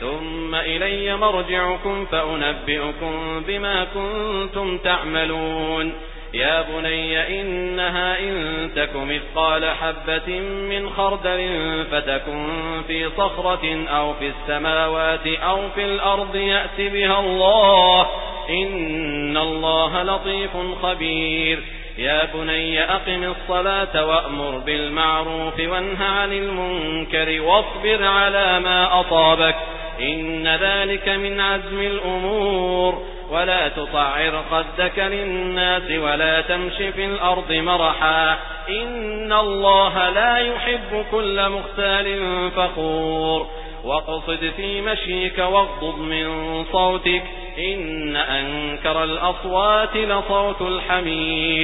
ثم إلي مرجعكم فأنبئكم بما كنتم تعملون. يا بني إنها إن تك مثقال حبة من خردل فتكن في صخرة أو في السماوات أو في الأرض يأت بها الله. إن الله لطيف خبير. يا بني أقم الصلاة وأمر بالمعروف وانه عن المنكر واصبر على ما أطابك إن ذلك من عزم الأمور. ولا تطعر خدك للناس ولا تمش في الأرض مرحا. إن الله لا يحب كل مختال فخور. واقصد في مشيك واغضض من صوتك. إن أنكر الأصوات لصوت الحمير.